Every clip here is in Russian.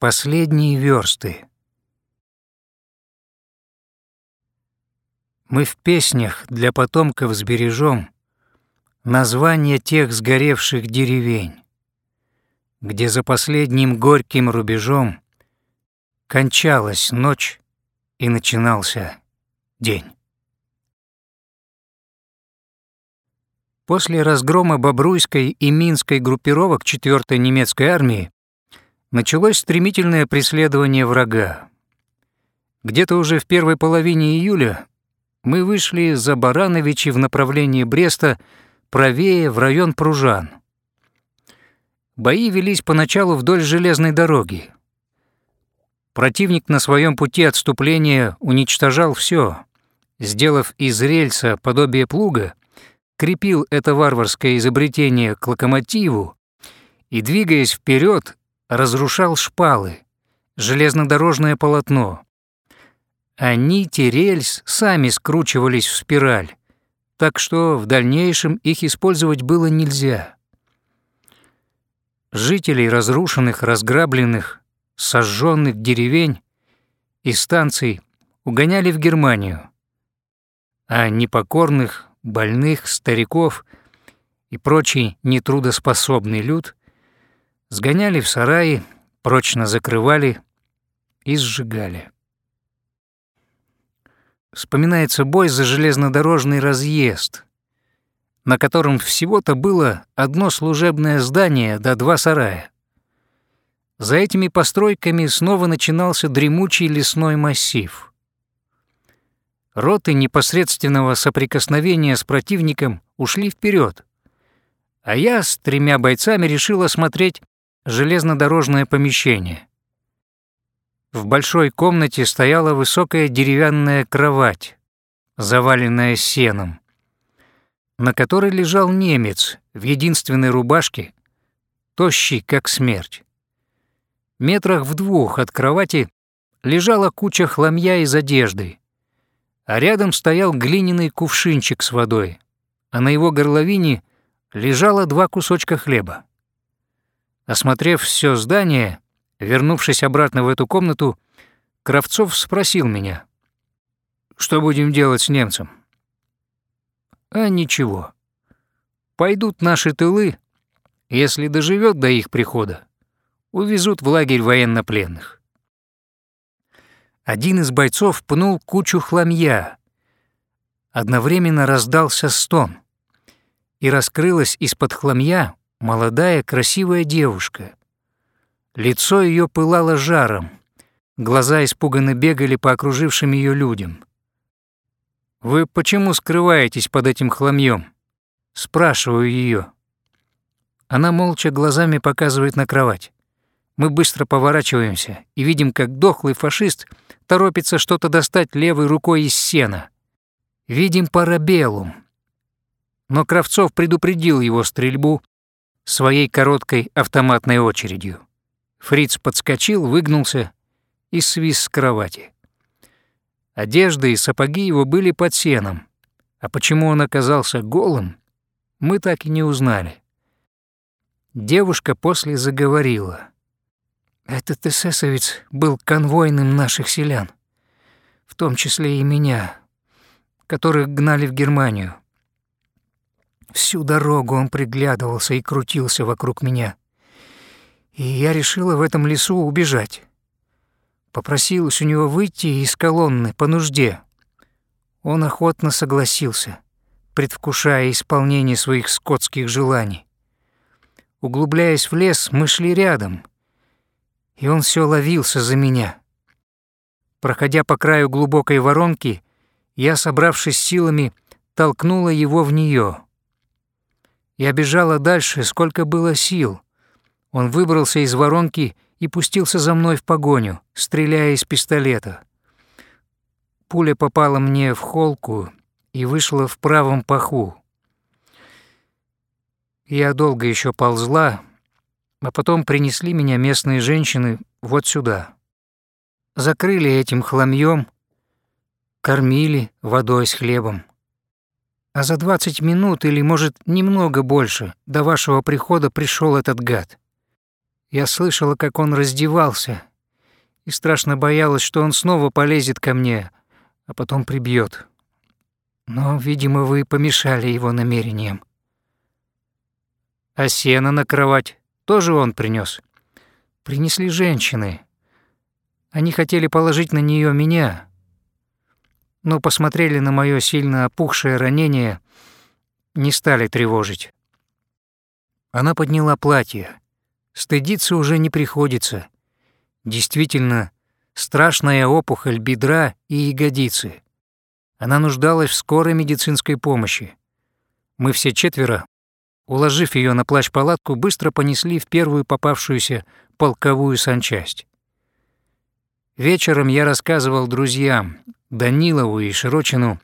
Последние версты. Мы в песнях для потомков сбережем Названия тех сгоревших деревень, Где за последним горьким рубежом Кончалась ночь и начинался день. После разгрома Бобруйской и Минской группировок 4-й немецкой армии началось стремительное преследование врага. Где-то уже в первой половине июля мы вышли за Барановичи в направлении Бреста правее в район Пружан. Бои велись поначалу вдоль железной дороги. Противник на своем пути отступления уничтожал все, сделав из рельса подобие плуга, крепил это варварское изобретение к локомотиву и, двигаясь вперед, разрушал шпалы, железнодорожное полотно. А нити рельс сами скручивались в спираль, так что в дальнейшем их использовать было нельзя. Жителей разрушенных, разграбленных, сожженных деревень и станций угоняли в Германию, а непокорных больных, стариков и прочий нетрудоспособный люд сгоняли в сараи, прочно закрывали и сжигали. Вспоминается бой за железнодорожный разъезд, на котором всего-то было одно служебное здание да два сарая. За этими постройками снова начинался дремучий лесной массив — роты непосредственного соприкосновения с противником ушли вперед, а я с тремя бойцами решил осмотреть железнодорожное помещение. В большой комнате стояла высокая деревянная кровать, заваленная сеном, на которой лежал немец в единственной рубашке, тощий как смерть. Метрах в двух от кровати лежала куча хламья из одежды, а рядом стоял глиняный кувшинчик с водой, а на его горловине лежало два кусочка хлеба. Осмотрев все здание, вернувшись обратно в эту комнату, Кравцов спросил меня, что будем делать с немцем. А ничего. Пойдут наши тылы, если доживет до их прихода, увезут в лагерь военнопленных. Один из бойцов пнул кучу хламья. Одновременно раздался стон. И раскрылась из-под хламья молодая красивая девушка. Лицо ее пылало жаром. Глаза испуганно бегали по окружившим ее людям. «Вы почему скрываетесь под этим хламьем? Спрашиваю ее. Она молча глазами показывает на кровать. Мы быстро поворачиваемся и видим, как дохлый фашист торопится что-то достать левой рукой из сена. Видим парабеллум. Но Кравцов предупредил его стрельбу своей короткой автоматной очередью. Фриц подскочил, выгнулся и свис с кровати. Одежда и сапоги его были под сеном, а почему он оказался голым, мы так и не узнали. Девушка после заговорила. Этот эсэсовец был конвойным наших селян, в том числе и меня, которых гнали в Германию. Всю дорогу он приглядывался и крутился вокруг меня. И я решила в этом лесу убежать. Попросилась у него выйти из колонны по нужде. Он охотно согласился, предвкушая исполнение своих скотских желаний. Углубляясь в лес, мы шли рядом — и он все ловился за меня. Проходя по краю глубокой воронки, я, собравшись силами, толкнула его в нее. Я бежала дальше, сколько было сил. Он выбрался из воронки и пустился за мной в погоню, стреляя из пистолета. Пуля попала мне в холку и вышла в правом паху. Я долго еще ползла, а потом принесли меня местные женщины вот сюда. Закрыли этим хламьем, кормили водой с хлебом. А за 20 минут или, может, немного больше до вашего прихода пришел этот гад. Я слышала, как он раздевался и страшно боялась, что он снова полезет ко мне, а потом прибьет. Но, видимо, вы помешали его намерениям. А сено на кровать тоже он принес. Принесли женщины. Они хотели положить на нее меня, но посмотрели на мое сильно опухшее ранение, не стали тревожить. Она подняла платье. Стыдиться уже не приходится. Действительно, страшная опухоль бедра и ягодицы. Она нуждалась в скорой медицинской помощи. Мы все четверо, уложив ее на плащ-палатку, быстро понесли в первую попавшуюся полковую санчасть. Вечером я рассказывал друзьям, Данилову и Широчину,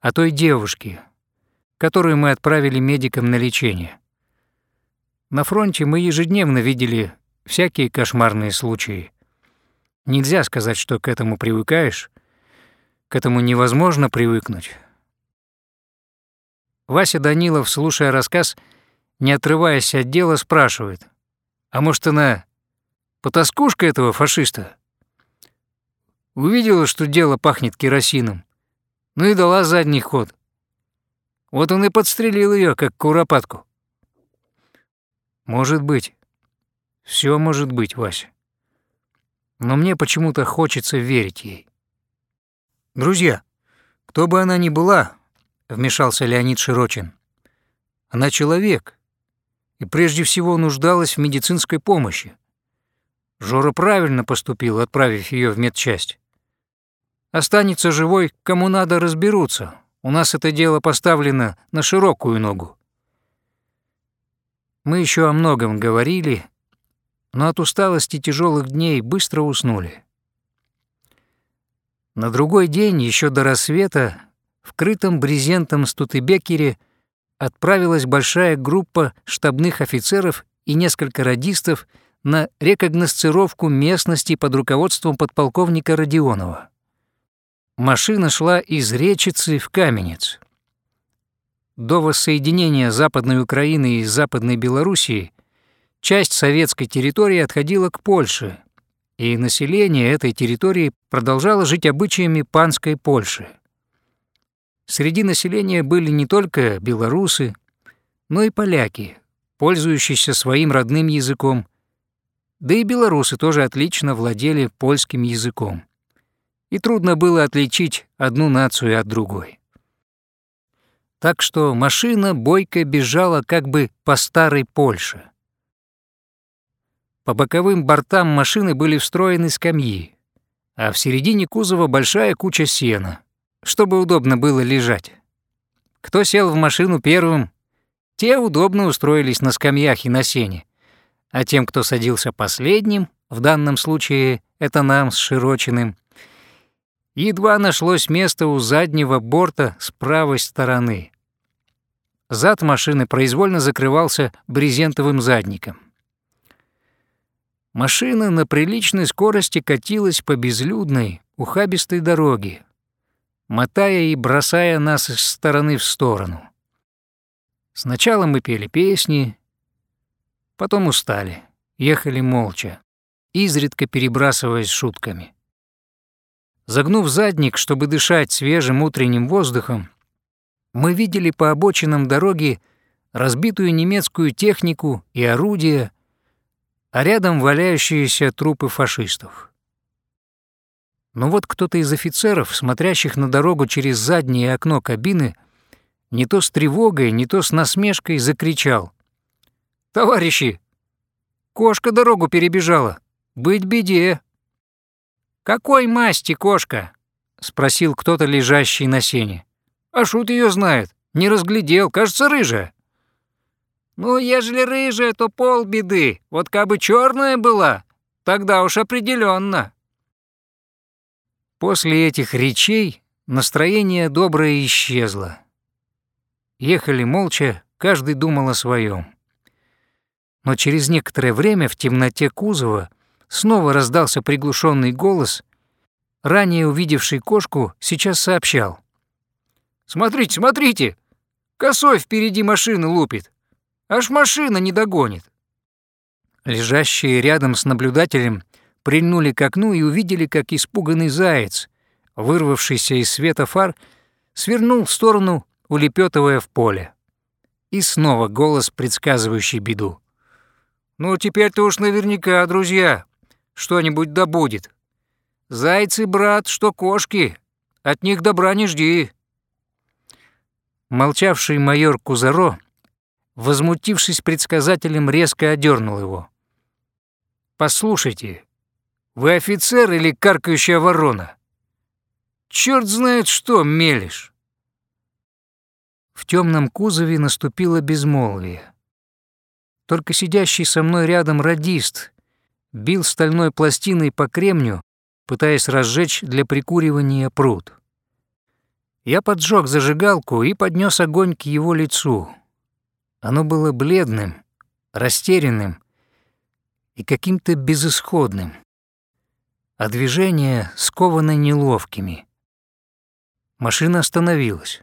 о той девушке, которую мы отправили медикам на лечение. На фронте мы ежедневно видели всякие кошмарные случаи. Нельзя сказать, что к этому привыкаешь, к этому невозможно привыкнуть. Вася Данилов, слушая рассказ, не отрываясь от дела, спрашивает, «А может, она потаскушка этого фашиста?» Увидела, что дело пахнет керосином, ну и дала задний ход. Вот он и подстрелил ее, как куропатку. Может быть. Все может быть, Вася. Но мне почему-то хочется верить ей. Друзья, кто бы она ни была, вмешался Леонид Широчин, она человек и прежде всего нуждалась в медицинской помощи. Жора правильно поступил, отправив ее в медчасть. Останется живой, кому надо разберутся. У нас это дело поставлено на широкую ногу. Мы еще о многом говорили, но от усталости тяжелых дней быстро уснули. На другой день, еще до рассвета, в крытом брезентом Стутебекере отправилась большая группа штабных офицеров и несколько радистов на рекогносцировку местности под руководством подполковника Родионова. Машина шла из Речицы в Каменец. До воссоединения Западной Украины и Западной Белоруссии часть советской территории отходила к Польше, и население этой территории продолжало жить обычаями панской Польши. Среди населения были не только белорусы, но и поляки, пользующиеся своим родным языком, да и белорусы тоже отлично владели польским языком. И трудно было отличить одну нацию от другой так что машина бойко бежала как бы по старой Польше. По боковым бортам машины были встроены скамьи, а в середине кузова большая куча сена, чтобы удобно было лежать. Кто сел в машину первым, те удобно устроились на скамьях и на сене, а тем, кто садился последним, в данном случае это нам с Широчиным, едва нашлось место у заднего борта с правой стороны. Зад машины произвольно закрывался брезентовым задником. Машина на приличной скорости катилась по безлюдной, ухабистой дороге, мотая и бросая нас из стороны в сторону. Сначала мы пели песни, потом устали, ехали молча, изредка перебрасываясь шутками. Загнув задник, чтобы дышать свежим утренним воздухом, мы видели по обочинам дороги разбитую немецкую технику и орудия, а рядом валяющиеся трупы фашистов. Но вот кто-то из офицеров, смотрящих на дорогу через заднее окно кабины, не то с тревогой, не то с насмешкой закричал. «Товарищи, кошка дорогу перебежала. Быть беде!» «Какой масти кошка?» — спросил кто-то, лежащий на сене. А шут ее знает. Не разглядел, кажется, рыжая. Ну, ежели рыжая, то полбеды. Вот кабы черная была, тогда уж определенно. После этих речей настроение доброе исчезло. Ехали молча, каждый думал о своем. Но через некоторое время в темноте кузова снова раздался приглушенный голос. Ранее увидевший кошку сейчас сообщал. Смотрите, смотрите! Косой впереди машины лупит. Аж машина не догонит. Лежащие рядом с наблюдателем прильнули к окну и увидели, как испуганный заяц, вырвавшийся из света фар, свернул в сторону, улепетывая в поле. И снова голос, предсказывающий беду. «Ну, теперь-то уж наверняка, друзья, что-нибудь добудет. Зайцы, брат, что кошки, от них добра не жди». Молчавший майор Кузаро, возмутившись предсказателем, резко одернул его. «Послушайте, вы офицер или каркающая ворона? Черт знает что, мелешь!» В темном кузове наступило безмолвие. Только сидящий со мной рядом радист бил стальной пластиной по кремню, пытаясь разжечь для прикуривания пруд. Я поджег зажигалку и поднес огонь к его лицу. Оно было бледным, растерянным и каким-то безысходным, а движения скованы неловкими. Машина остановилась.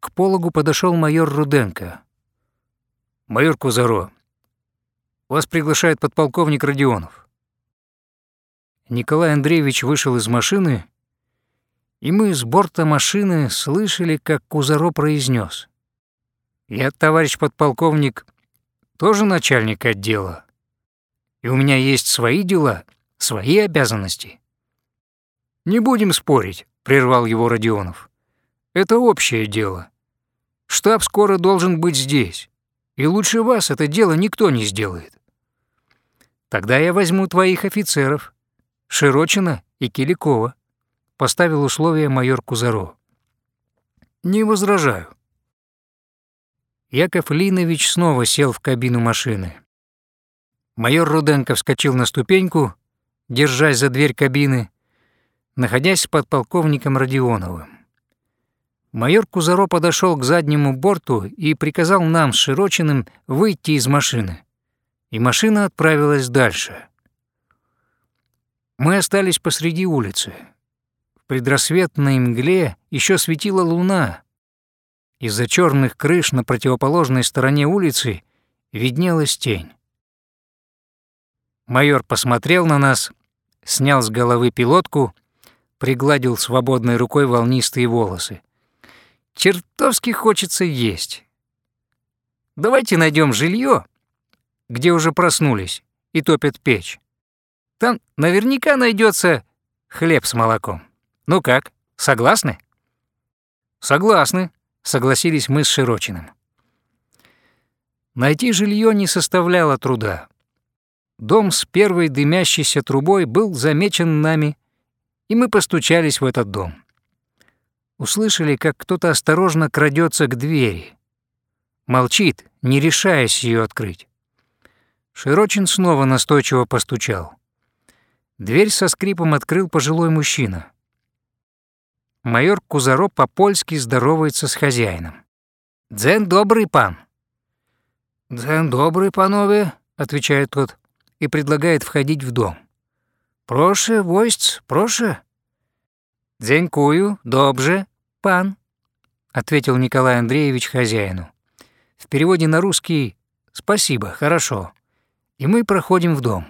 К пологу подошел майор Руденко. «Майор Кузаро, вас приглашает подполковник Родионов». Николай Андреевич вышел из машины и мы с борта машины слышали, как Кузаро произнес: «Я, товарищ подполковник, тоже начальник отдела, и у меня есть свои дела, свои обязанности». «Не будем спорить», — прервал его Родионов. «Это общее дело. Штаб скоро должен быть здесь, и лучше вас это дело никто не сделает. Тогда я возьму твоих офицеров, Широчина и Киликова поставил условие майор Кузаро. «Не возражаю». Яков Линович снова сел в кабину машины. Майор Руденко вскочил на ступеньку, держась за дверь кабины, находясь с подполковником Родионовым. Майор Кузаро подошел к заднему борту и приказал нам с Широчиным выйти из машины. И машина отправилась дальше. Мы остались посреди улицы предрассветной мгле еще светила луна. Из-за черных крыш на противоположной стороне улицы виднелась тень. Майор посмотрел на нас, снял с головы пилотку, пригладил свободной рукой волнистые волосы. Чертовски хочется есть. Давайте найдем жилье, где уже проснулись и топят печь. Там наверняка найдется хлеб с молоком. Ну как, согласны? Согласны, согласились мы с Широчиным. Найти жилье не составляло труда. Дом с первой дымящейся трубой был замечен нами, и мы постучались в этот дом. Услышали, как кто-то осторожно крадется к двери. Молчит, не решаясь ее открыть. Широчин снова настойчиво постучал. Дверь со скрипом открыл пожилой мужчина майор Кузаро по-польски здоровается с хозяином. «Дзен добрый пан». «Дзен добрый, панове», — отвечает тот и предлагает входить в дом. «Проше, войсц, проше». «Дзенькую, добже, пан», — ответил Николай Андреевич хозяину. В переводе на русский «спасибо, хорошо». И мы проходим в дом.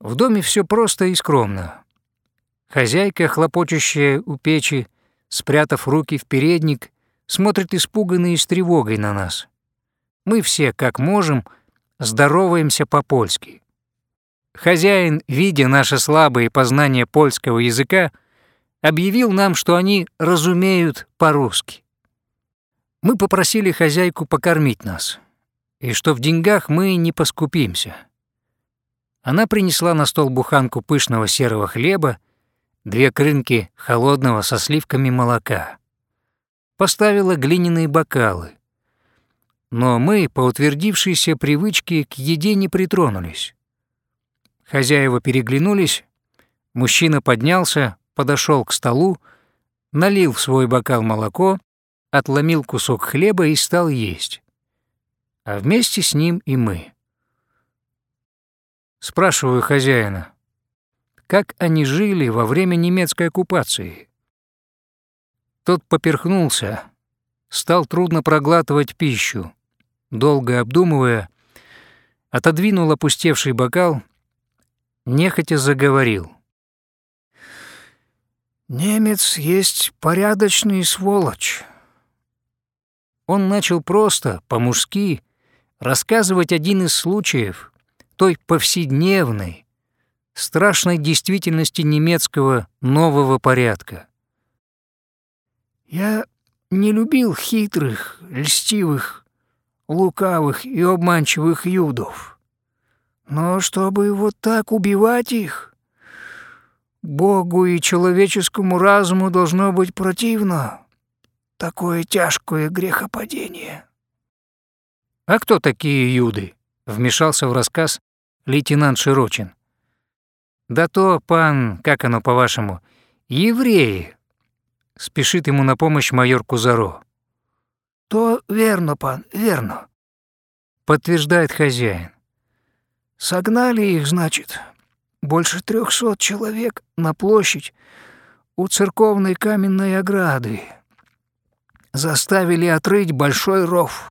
В доме все просто и скромно. Хозяйка, хлопочущая у печи, спрятав руки в передник, смотрит испуганно и с тревогой на нас. Мы все, как можем, здороваемся по-польски. Хозяин, видя наше слабое познание польского языка, объявил нам, что они разумеют по-русски. Мы попросили хозяйку покормить нас, и что в деньгах мы не поскупимся. Она принесла на стол буханку пышного серого хлеба две крынки холодного со сливками молока. Поставила глиняные бокалы. Но мы, по утвердившейся привычке, к еде не притронулись. Хозяева переглянулись, мужчина поднялся, подошел к столу, налил в свой бокал молоко, отломил кусок хлеба и стал есть. А вместе с ним и мы. Спрашиваю хозяина, как они жили во время немецкой оккупации. Тот поперхнулся, стал трудно проглатывать пищу, долго обдумывая, отодвинул опустевший бокал нехотя заговорил. «Немец есть порядочный сволочь». Он начал просто, по-мужски, рассказывать один из случаев той повседневной, страшной действительности немецкого нового порядка. «Я не любил хитрых, льстивых, лукавых и обманчивых юдов. Но чтобы вот так убивать их, Богу и человеческому разуму должно быть противно. Такое тяжкое грехопадение. «А кто такие юды?» — вмешался в рассказ лейтенант Широчин. «Да то, пан, как оно по-вашему, евреи!» — спешит ему на помощь майор Кузаро. «То верно, пан, верно», — подтверждает хозяин. «Согнали их, значит, больше трехсот человек на площадь у церковной каменной ограды. Заставили отрыть большой ров.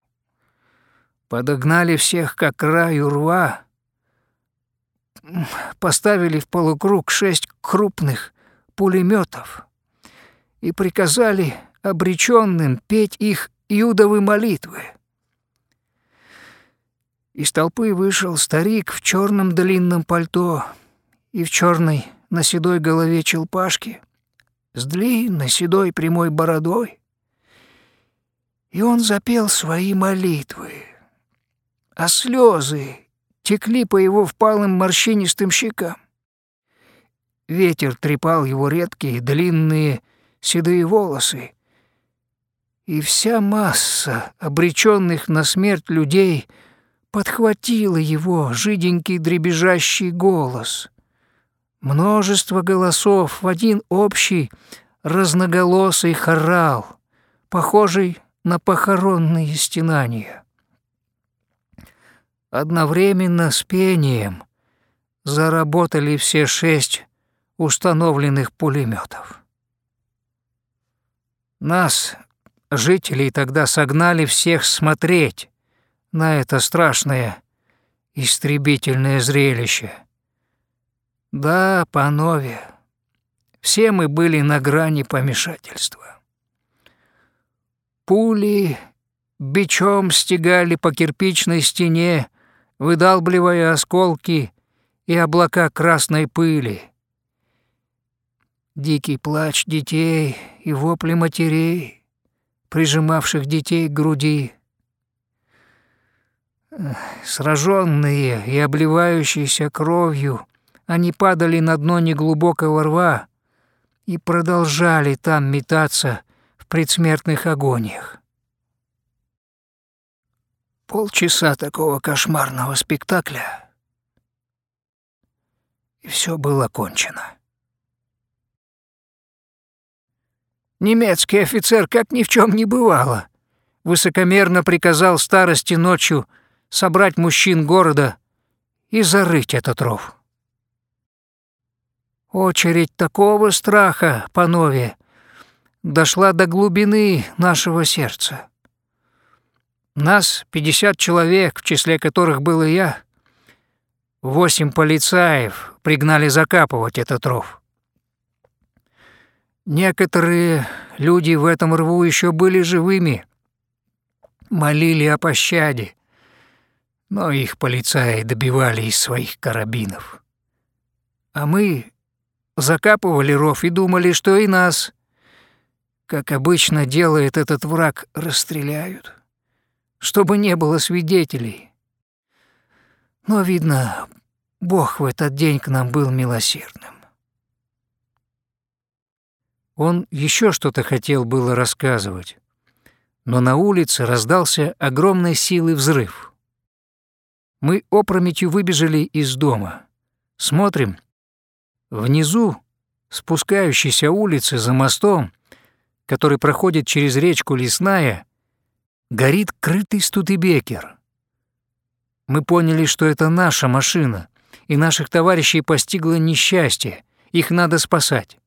Подогнали всех к краю рва, поставили в полукруг шесть крупных пулеметов и приказали обреченным петь их иудовы молитвы. Из толпы вышел старик в черном длинном пальто и в черной на седой голове челпашке с длинной седой прямой бородой. И он запел свои молитвы, а слезы текли по его впалым морщинистым щекам. Ветер трепал его редкие длинные седые волосы, и вся масса обреченных на смерть людей подхватила его жиденький дребезжащий голос. Множество голосов в один общий разноголосый хорал, похожий на похоронные стенания. Одновременно с пением заработали все шесть установленных пулеметов. Нас, жителей, тогда согнали всех смотреть на это страшное истребительное зрелище. Да, панове, все мы были на грани помешательства. Пули бичом стегали по кирпичной стене, выдалбливая осколки и облака красной пыли. Дикий плач детей и вопли матерей, прижимавших детей к груди. Сраженные и обливающиеся кровью, они падали на дно неглубокого рва и продолжали там метаться в предсмертных агониях. Полчаса такого кошмарного спектакля, и все было кончено. Немецкий офицер, как ни в чем не бывало, высокомерно приказал старости ночью собрать мужчин города и зарыть этот ров. Очередь такого страха, панове, дошла до глубины нашего сердца. Нас 50 человек, в числе которых был и я, восемь полицаев пригнали закапывать этот ров. Некоторые люди в этом рву еще были живыми, молили о пощаде, но их полицаи добивали из своих карабинов. А мы закапывали ров и думали, что и нас, как обычно делает этот враг, расстреляют чтобы не было свидетелей. Но, видно, Бог в этот день к нам был милосердным. Он еще что-то хотел было рассказывать, но на улице раздался огромной силы взрыв. Мы опрометью выбежали из дома. Смотрим. Внизу, спускающейся улицы за мостом, который проходит через речку Лесная, горит крытый Студебекер. Мы поняли, что это наша машина, и наших товарищей постигло несчастье, их надо спасать.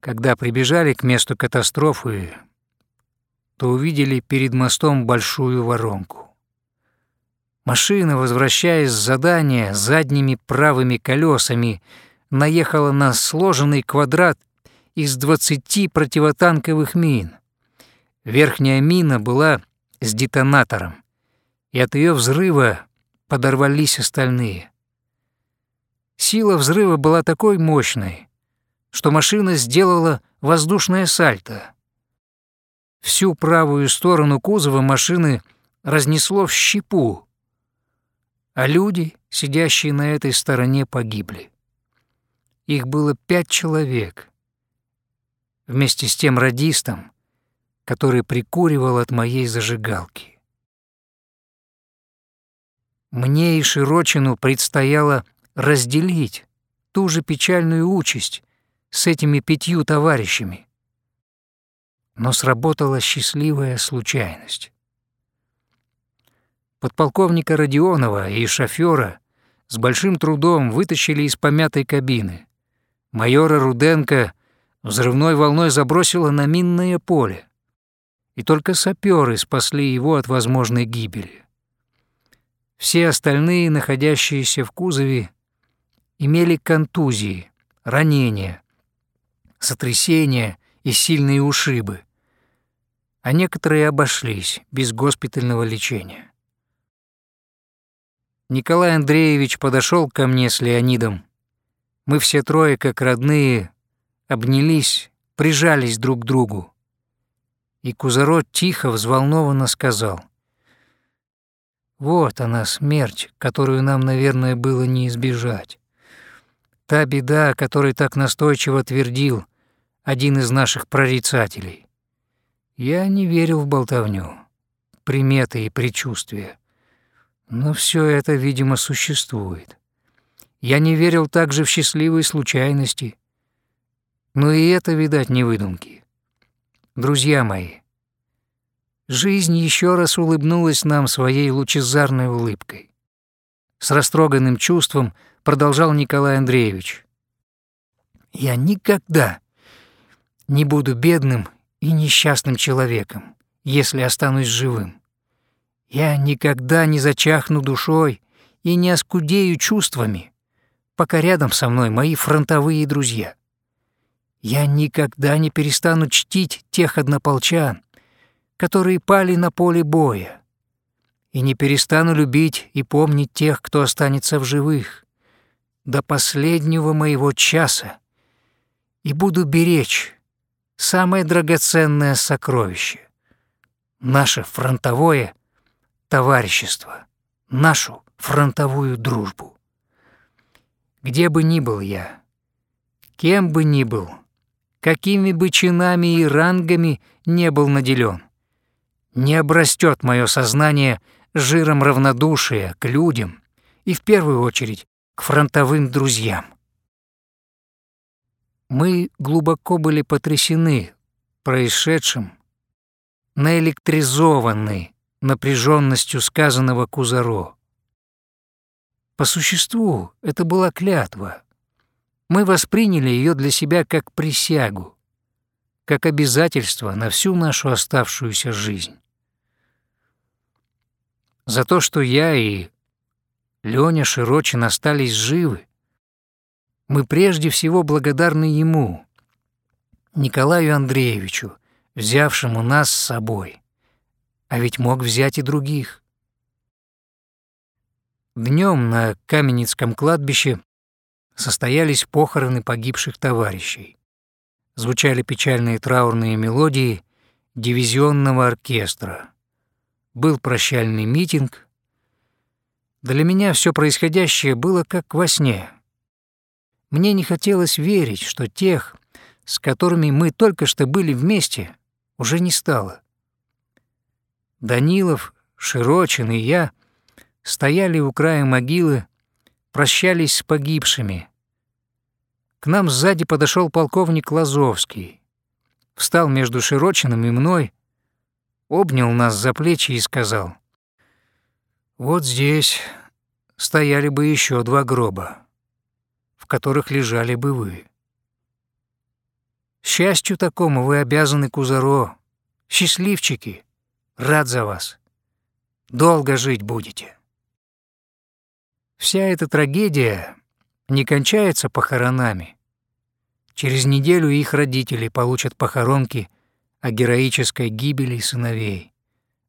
Когда прибежали к месту катастрофы, то увидели перед мостом большую воронку. Машина, возвращаясь с задания задними правыми колесами, наехала на сложенный квадрат из 20 противотанковых мин. Верхняя мина была с детонатором, и от ее взрыва подорвались остальные. Сила взрыва была такой мощной, что машина сделала воздушное сальто. Всю правую сторону кузова машины разнесло в щепу, а люди, сидящие на этой стороне, погибли. Их было пять человек, вместе с тем радистом, который прикуривал от моей зажигалки. Мне и Широчину предстояло разделить ту же печальную участь с этими пятью товарищами. Но сработала счастливая случайность. Подполковника Родионова и шофера с большим трудом вытащили из помятой кабины. Майора Руденко взрывной волной забросило на минное поле, и только саперы спасли его от возможной гибели. Все остальные, находящиеся в кузове, имели контузии, ранения, сотрясения и сильные ушибы, а некоторые обошлись без госпитального лечения. Николай Андреевич подошел ко мне с Леонидом. Мы все трое, как родные, обнялись, прижались друг к другу. И Кузарот тихо, взволнованно сказал. «Вот она, смерть, которую нам, наверное, было не избежать. Та беда, о которой так настойчиво твердил один из наших прорицателей. Я не верил в болтовню, приметы и предчувствия. Но все это, видимо, существует. Я не верил также в счастливые случайности. Но и это, видать, не выдумки. Друзья мои, жизнь еще раз улыбнулась нам своей лучезарной улыбкой. С растроганным чувством продолжал Николай Андреевич. «Я никогда не буду бедным и несчастным человеком, если останусь живым. Я никогда не зачахну душой и не оскудею чувствами, пока рядом со мной мои фронтовые друзья. Я никогда не перестану чтить тех однополчан, которые пали на поле боя, и не перестану любить и помнить тех, кто останется в живых, до последнего моего часа, и буду беречь самое драгоценное сокровище — наше фронтовое товарищество, нашу фронтовую дружбу. Где бы ни был я, кем бы ни был, какими бы чинами и рангами не был наделен, не обрастет мое сознание жиром равнодушия к людям и в первую очередь к фронтовым друзьям. Мы глубоко были потрясены происшедшим, наэлектризованы напряженностью сказанного Кузаро. По существу это была клятва. Мы восприняли ее для себя как присягу, как обязательство на всю нашу оставшуюся жизнь. За то, что я и Лёня Широчин остались живы, мы прежде всего благодарны ему, Николаю Андреевичу, взявшему нас с собой а ведь мог взять и других. Днем на Каменецком кладбище состоялись похороны погибших товарищей. Звучали печальные траурные мелодии дивизионного оркестра. Был прощальный митинг. Для меня все происходящее было как во сне. Мне не хотелось верить, что тех, с которыми мы только что были вместе, уже не стало. Данилов, Широчин и я стояли у края могилы, прощались с погибшими. К нам сзади подошел полковник Лазовский, встал между Широчиным и мной, обнял нас за плечи и сказал, «Вот здесь стояли бы еще два гроба, в которых лежали бы вы. Счастью такому вы обязаны Кузаро, счастливчики». Рад за вас. Долго жить будете. Вся эта трагедия не кончается похоронами. Через неделю их родители получат похоронки о героической гибели сыновей,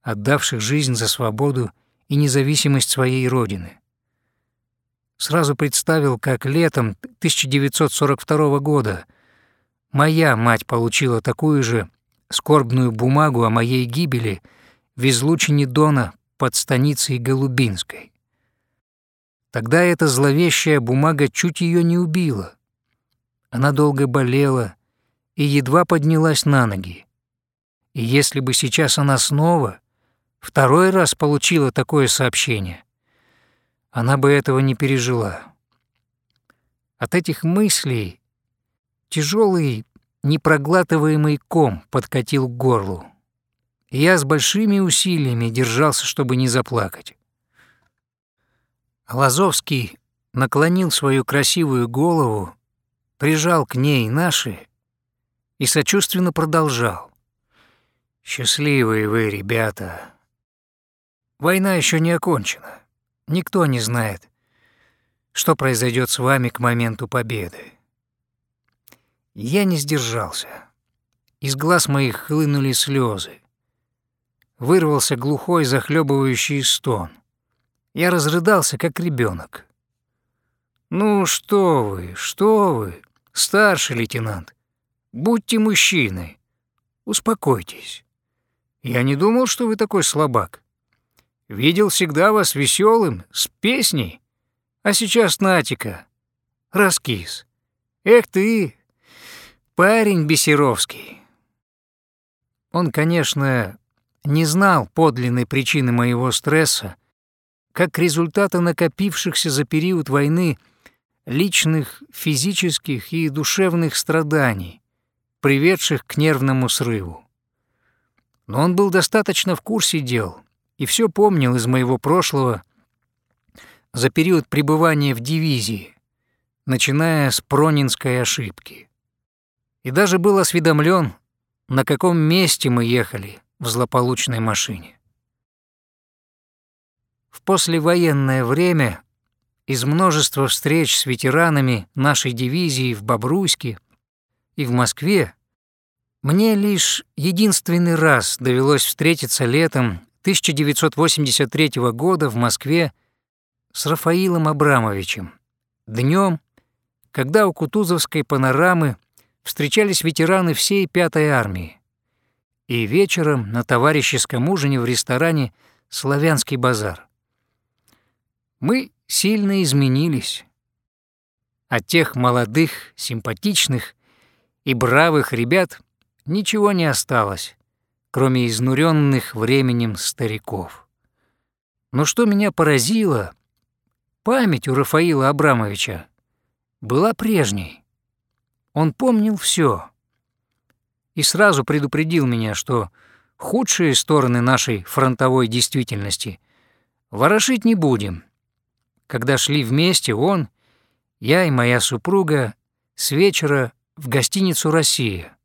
отдавших жизнь за свободу и независимость своей родины. Сразу представил, как летом 1942 года моя мать получила такую же скорбную бумагу о моей гибели в излучине Дона под станицей Голубинской. Тогда эта зловещая бумага чуть ее не убила. Она долго болела и едва поднялась на ноги. И если бы сейчас она снова, второй раз получила такое сообщение, она бы этого не пережила. От этих мыслей тяжелый, непроглатываемый ком подкатил к горлу. И я с большими усилиями держался, чтобы не заплакать. Лазовский наклонил свою красивую голову, прижал к ней наши и сочувственно продолжал. «Счастливые вы, ребята. Война еще не окончена. Никто не знает, что произойдет с вами к моменту победы. Я не сдержался. Из глаз моих хлынули слезы. Вырвался глухой захлебывающий стон. Я разрыдался, как ребенок. «Ну что вы, что вы, старший лейтенант, будьте мужчиной, успокойтесь. Я не думал, что вы такой слабак. Видел всегда вас веселым, с песней, а сейчас натика, раскис. Эх ты, парень Бесеровский». Он, конечно, не знал подлинной причины моего стресса, как результата накопившихся за период войны личных физических и душевных страданий, приведших к нервному срыву. Но он был достаточно в курсе дел и все помнил из моего прошлого за период пребывания в дивизии, начиная с Пронинской ошибки. И даже был осведомлен, на каком месте мы ехали в злополучной машине. В послевоенное время из множества встреч с ветеранами нашей дивизии в Бобруйске и в Москве мне лишь единственный раз довелось встретиться летом 1983 года в Москве с Рафаилом Абрамовичем, днем, когда у Кутузовской панорамы встречались ветераны всей Пятой армии, и вечером на товарищеском ужине в ресторане «Славянский базар». Мы сильно изменились. От тех молодых, симпатичных и бравых ребят ничего не осталось, кроме изнуренных временем стариков. Но что меня поразило, память у Рафаила Абрамовича была прежней. Он помнил все и сразу предупредил меня, что худшие стороны нашей фронтовой действительности ворошить не будем — когда шли вместе он, я и моя супруга с вечера в гостиницу «Россия».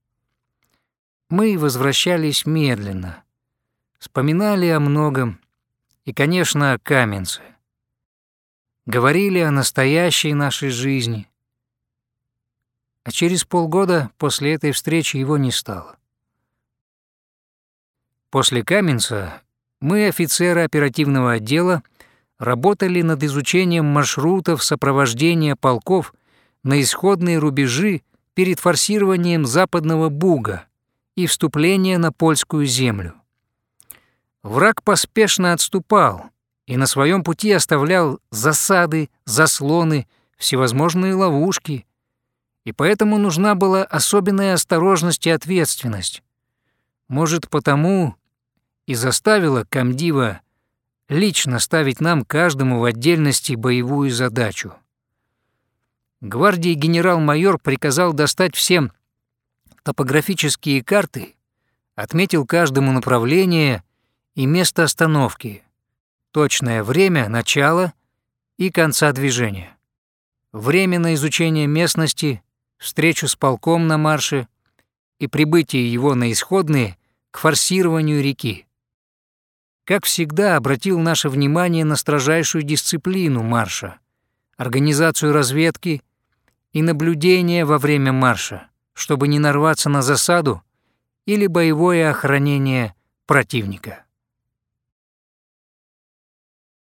Мы возвращались медленно, вспоминали о многом и, конечно, о Каменце. Говорили о настоящей нашей жизни. А через полгода после этой встречи его не стало. После Каменца мы, офицеры оперативного отдела, работали над изучением маршрутов сопровождения полков на исходные рубежи перед форсированием западного Буга и вступления на польскую землю. Враг поспешно отступал и на своем пути оставлял засады, заслоны, всевозможные ловушки, и поэтому нужна была особенная осторожность и ответственность. Может, потому и заставила комдива лично ставить нам каждому в отдельности боевую задачу. Гвардии генерал-майор приказал достать всем топографические карты, отметил каждому направление и место остановки, точное время начала и конца движения, время на изучение местности, встречу с полком на марше и прибытие его на исходные к форсированию реки. как всегда, обратил наше внимание на строжайшую дисциплину марша, организацию разведки и наблюдения во время марша, чтобы не нарваться на засаду или боевое охранение противника.